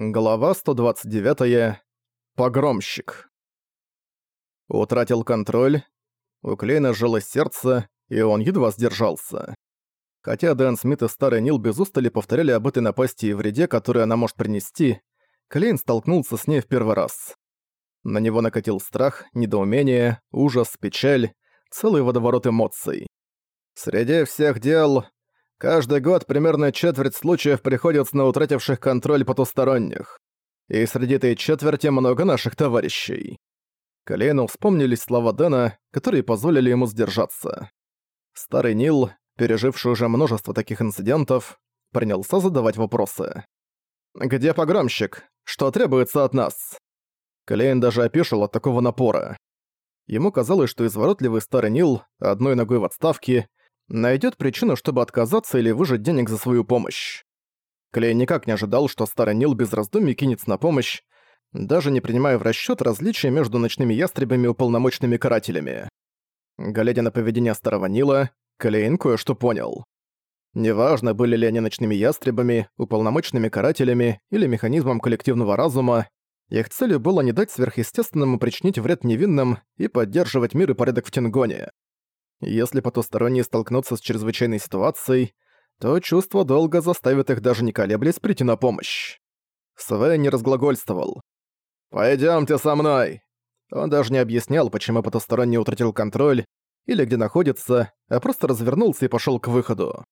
Глава 129. Погромщик. Утратил контроль. У Клейна сжалось сердце, и он едва сдержался. Хотя Дэн Смит и Старый Нил без устали повторяли об этой напасти и вреде, которую она может принести, Клейн столкнулся с ней в первый раз. На него накатил страх, недоумение, ужас, печаль, целый водоворот эмоций. Среди всех дел Каждый год примерно четверть случаев приходится на утративших контроль потусторонних. И среди этой четверти много наших товарищей. Колейну вспомнились слова Дэна, которые позволили ему сдержаться. Старый Нил, переживший уже множество таких инцидентов, принялся задавать вопросы. «Где погромщик? Что требуется от нас?» Клейн даже опешил от такого напора. Ему казалось, что изворотливый старый Нил, одной ногой в отставке, найдет причину, чтобы отказаться или выжать денег за свою помощь. Клей никак не ожидал, что старый Нил без раздумий кинется на помощь, даже не принимая в расчет различия между ночными ястребами и уполномоченными карателями. Глядя на поведение старого Нила, Клейн кое-что понял. Неважно, были ли они ночными ястребами, уполномоченными карателями или механизмом коллективного разума, их целью было не дать сверхъестественному причинить вред невинным и поддерживать мир и порядок в Тингоне. Если потусторонние столкнутся с чрезвычайной ситуацией, то чувство долга заставит их даже не колеблясь прийти на помощь. Свен не разглагольствовал. «Пойдёмте со мной!» Он даже не объяснял, почему потусторонний утратил контроль или где находится, а просто развернулся и пошёл к выходу.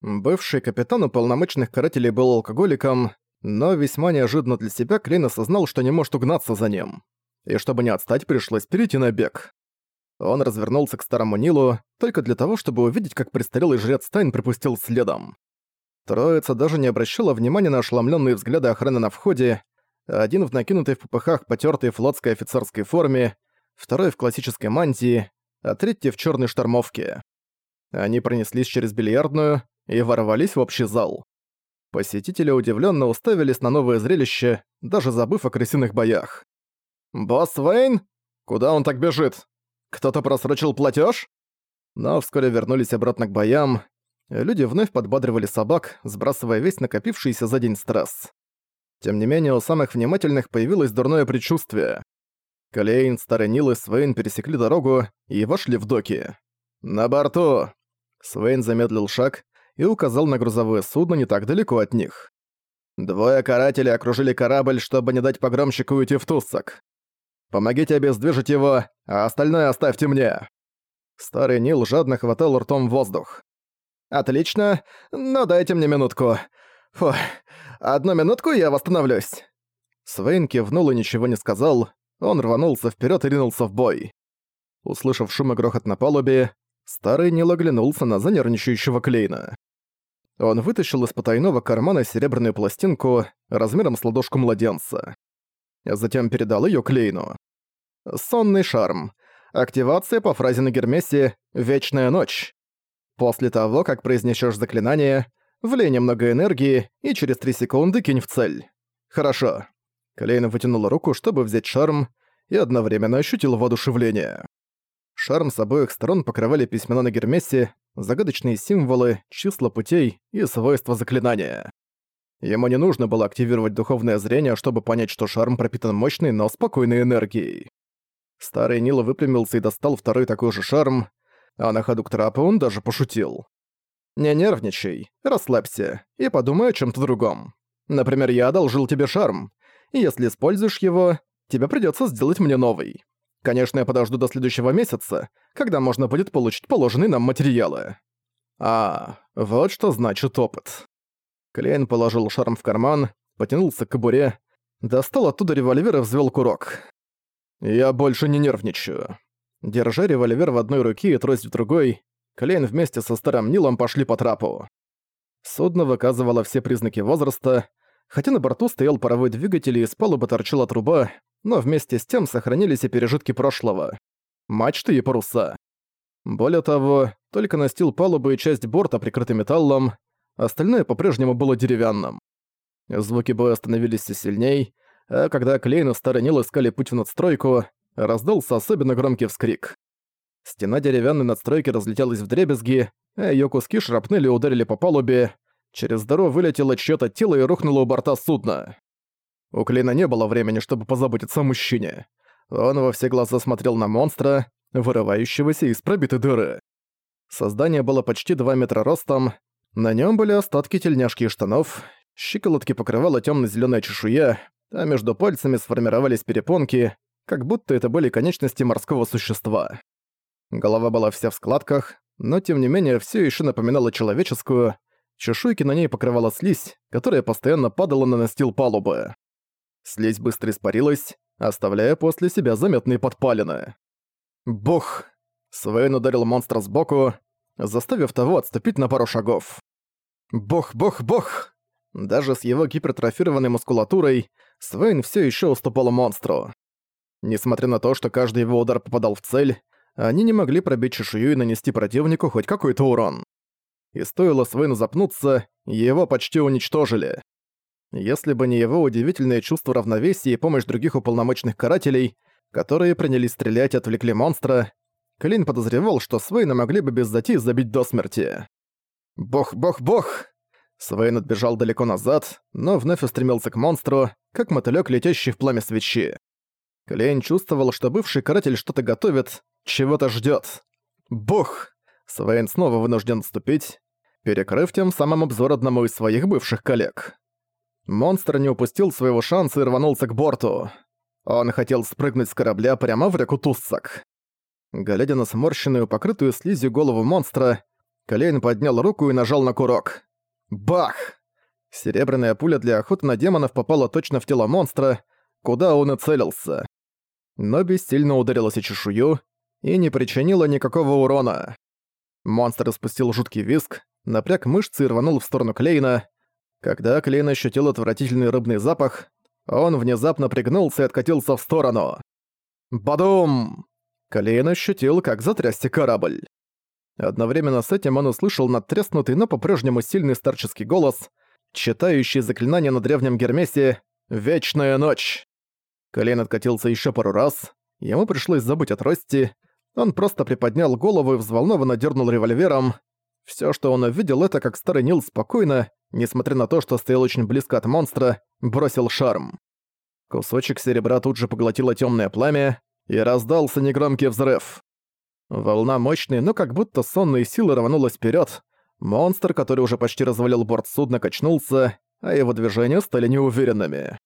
Бывший капитан уполномоченных карателей был алкоголиком, но весьма неожиданно для себя Клейн осознал, что не может угнаться за ним. И чтобы не отстать, пришлось перейти на бег. Он развернулся к старому Нилу только для того, чтобы увидеть, как престарелый жрец Тайн припустил следом. Троица даже не обращала внимания на ошеломленные взгляды охраны на входе, один в накинутой в попыхах потертой флотской офицерской форме, второй в классической мантии, а третий в черной штормовке. Они пронеслись через бильярдную и ворвались в общий зал. Посетители удивленно уставились на новое зрелище, даже забыв о крысиных боях. «Босс Вейн? Куда он так бежит? Кто-то просрочил платеж? Но вскоре вернулись обратно к боям. Люди вновь подбадривали собак, сбрасывая весь накопившийся за день стресс. Тем не менее, у самых внимательных появилось дурное предчувствие. Калейн, Старый Нил и Свейн пересекли дорогу и вошли в доки. «На борту!» Свейн замедлил шаг и указал на грузовое судно не так далеко от них. Двое карателей окружили корабль, чтобы не дать погромщику уйти в Туссак. Помогите обездвижить его, а остальное оставьте мне». Старый Нил жадно хватал ртом воздух. «Отлично, но дайте мне минутку. Фу, одну минутку я восстановлюсь». Свейн кивнул и ничего не сказал, он рванулся вперед и ринулся в бой. Услышав шум и грохот на палубе, старый Нил оглянулся на занервничающего Клейна. Он вытащил из потайного кармана серебряную пластинку размером с ладошку младенца. Затем передал ее Клейну. Сонный шарм. Активация по фразе на Гермесе «Вечная ночь». После того, как произнесешь заклинание, влей немного энергии и через 3 секунды кинь в цель. Хорошо. Клейн вытянул руку, чтобы взять шарм, и одновременно ощутил воодушевление. Шарм с обоих сторон покрывали письмена на Гермесе, загадочные символы, числа путей и свойства заклинания. Ему не нужно было активировать духовное зрение, чтобы понять, что шарм пропитан мощной, но спокойной энергией. Старый Нил выпрямился и достал второй такой же шарм, а на ходу к трапу он даже пошутил. «Не нервничай, расслабься и подумай о чем то другом. Например, я одолжил тебе шарм, и если используешь его, тебе придется сделать мне новый. Конечно, я подожду до следующего месяца, когда можно будет получить положенные нам материалы». А, вот что значит опыт. Клейн положил шарм в карман, потянулся к кобуре, достал оттуда револьвер и взвел курок. «Я больше не нервничаю». Держа револьвер в одной руке и трость в другой, Клейн вместе со старым Нилом пошли по трапу. Судно выказывало все признаки возраста, хотя на борту стоял паровой двигатель и из палубы торчала труба, но вместе с тем сохранились и пережитки прошлого. Мачты и паруса. Более того, только настил палубы и часть борта прикрыты металлом, остальное по-прежнему было деревянным. Звуки боя становились все сильней, а когда Клейн и Старый Нил искали путь в надстройку, раздался особенно громкий вскрик. Стена деревянной надстройки разлетелась в дребезги, а её куски шрапнели и ударили по палубе. Через дыру вылетело чьё-то тело и рухнуло у борта судна. У Клина не было времени, чтобы позаботиться о мужчине. Он во все глаза смотрел на монстра, вырывающегося из пробитой дыры. Создание было почти 2 метра ростом, на нем были остатки тельняшки и штанов, щиколотки покрывала темно зеленая чешуя, а между пальцами сформировались перепонки, как будто это были конечности морского существа. Голова была вся в складках, но тем не менее все еще напоминала человеческую, чешуйки на ней покрывала слизь, которая постоянно падала на настил палубы. Слизь быстро испарилась, оставляя после себя заметные подпалины. Бух! Свейн ударил монстра сбоку, заставив того отступить на пару шагов. Бог, бог, бог! Даже с его гипертрофированной мускулатурой Свейн все еще уступал монстру. Несмотря на то, что каждый его удар попадал в цель, они не могли пробить чешую и нанести противнику хоть какой-то урон. И стоило Свейну запнуться, его почти уничтожили. Если бы не его удивительное чувство равновесия и помощь других уполномоченных карателей, которые принялись стрелять и отвлекли монстра, Клин подозревал, что Свейна могли бы без затей забить до смерти. «Бог, бог, бог!» Свейн отбежал далеко назад, но вновь устремился к монстру, как мотылёк, летящий в пламя свечи. Клейн чувствовал, что бывший каратель что-то готовит, чего-то ждёт. Бух! Свейн снова вынужден отступить, перекрыв тем самым обзор одному из своих бывших коллег. Монстр не упустил своего шанса и рванулся к борту. Он хотел спрыгнуть с корабля прямо в реку Туссак. Глядя на сморщенную, покрытую слизью голову монстра, Клейн поднял руку и нажал на курок. Бах! Серебряная пуля для охоты на демонов попала точно в тело монстра, куда он и целился. Но бессильно ударилась о чешую и не причинила никакого урона. Монстр испустил жуткий визг, напряг мышцы и рванул в сторону Клейна. Когда Клейн ощутил отвратительный рыбный запах, он внезапно пригнулся и откатился в сторону. Бадум! Клейн ощутил, как затрясся корабль. Одновременно с этим он услышал надтреснутый, но по-прежнему сильный старческий голос, читающий заклинание на древнем Гермесе «Вечная ночь». Клейн откатился еще пару раз, ему пришлось забыть о трости, он просто приподнял голову и взволнованно дернул револьвером. Все, что он увидел, это как старый Нил спокойно, несмотря на то, что стоял очень близко от монстра, бросил шарм. Кусочек серебра тут же поглотило темное пламя, и раздался негромкий взрыв. Волна мощной, но как будто сонной силы рванулась вперед. Монстр, который уже почти развалил борт судна, качнулся, а его движения стали неуверенными.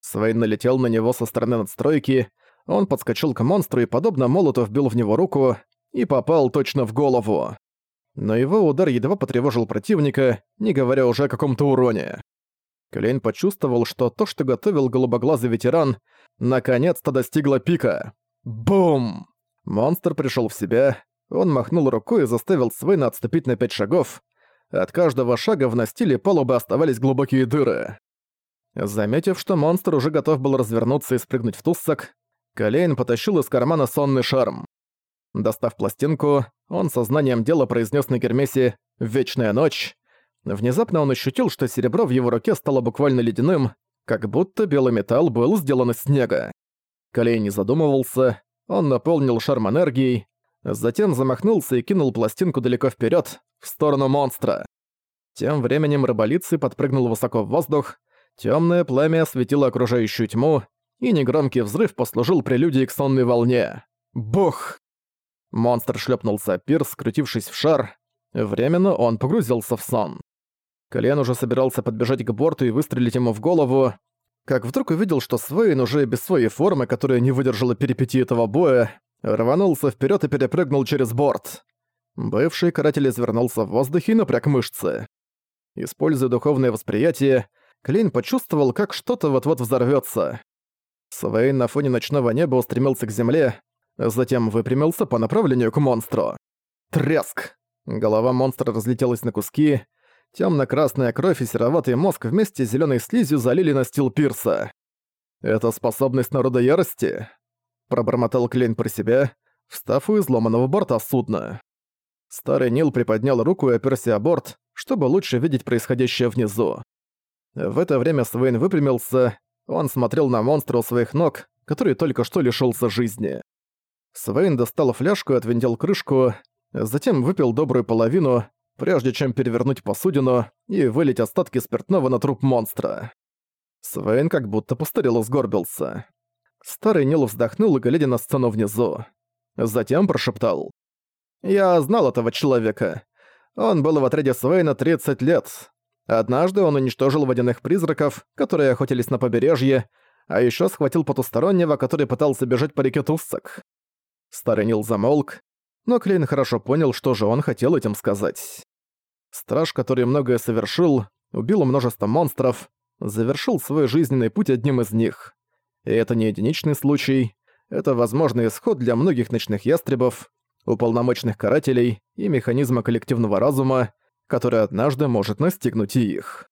Свейн налетел на него со стороны надстройки, он подскочил к монстру и, подобно молоту, вбил в него руку и попал точно в голову. Но его удар едва потревожил противника, не говоря уже о каком-то уроне. Клейн почувствовал, что то, что готовил голубоглазый ветеран, наконец-то достигло пика. Бум! Монстр пришел в себя, он махнул рукой и заставил Свейна отступить на пять шагов. От каждого шага в настиле палубы оставались глубокие дыры. Заметив, что монстр уже готов был развернуться и спрыгнуть в туссак, Калейн потащил из кармана сонный шарм. Достав пластинку, он сознанием дела произнес на Гермесе «Вечная ночь», Внезапно он ощутил, что серебро в его руке стало буквально ледяным, как будто белый металл был сделан из снега. Колей не задумывался, он наполнил шарм энергией, затем замахнулся и кинул пластинку далеко вперед, в сторону монстра. Тем временем рыболицый подпрыгнул высоко в воздух, темное пламя осветило окружающую тьму, и негромкий взрыв послужил прелюдией к сонной волне. Бух! Монстр шлепнулся о пирс, скрутившись в шар. Временно он погрузился в сон. Колян уже собирался подбежать к борту и выстрелить ему в голову, как вдруг увидел, что Свейн уже без своей формы, которая не выдержала перипетии этого боя, рванулся вперед и перепрыгнул через борт. Бывший каратель извернулся в воздухе и напряг мышцы. Используя духовное восприятие, Клейн почувствовал, как что-то вот-вот взорвется. Свейн на фоне ночного неба устремился к земле, затем выпрямился по направлению к монстру. Треск! Голова монстра разлетелась на куски, Тёмно-красная кровь и сероватый мозг вместе с зелёной слизью залили настил пирса. «Это способность народа ярости?» Пробормотал Клейн про себя, встав у изломанного борта судна. Старый Нил приподнял руку и оперся о борт, чтобы лучше видеть происходящее внизу. В это время Свейн выпрямился, он смотрел на монстра у своих ног, который только что лишился жизни. Свейн достал фляжку и отвинтил крышку, затем выпил добрую половину, прежде чем перевернуть посудину и вылить остатки спиртного на труп монстра. Свейн как будто постарел и сгорбился. Старый Нил вздохнул, глядя на сцену внизу. Затем прошептал. «Я знал этого человека. Он был в отряде Свейна 30 лет. Однажды он уничтожил водяных призраков, которые охотились на побережье, а еще схватил потустороннего, который пытался бежать по реке Туссак. Старый Нил замолк, но Клейн хорошо понял, что же он хотел этим сказать. Страж, который многое совершил, убил множество монстров, завершил свой жизненный путь одним из них. И это не единичный случай, это возможный исход для многих ночных ястребов, уполномоченных карателей и механизма коллективного разума, который однажды может настигнуть и их.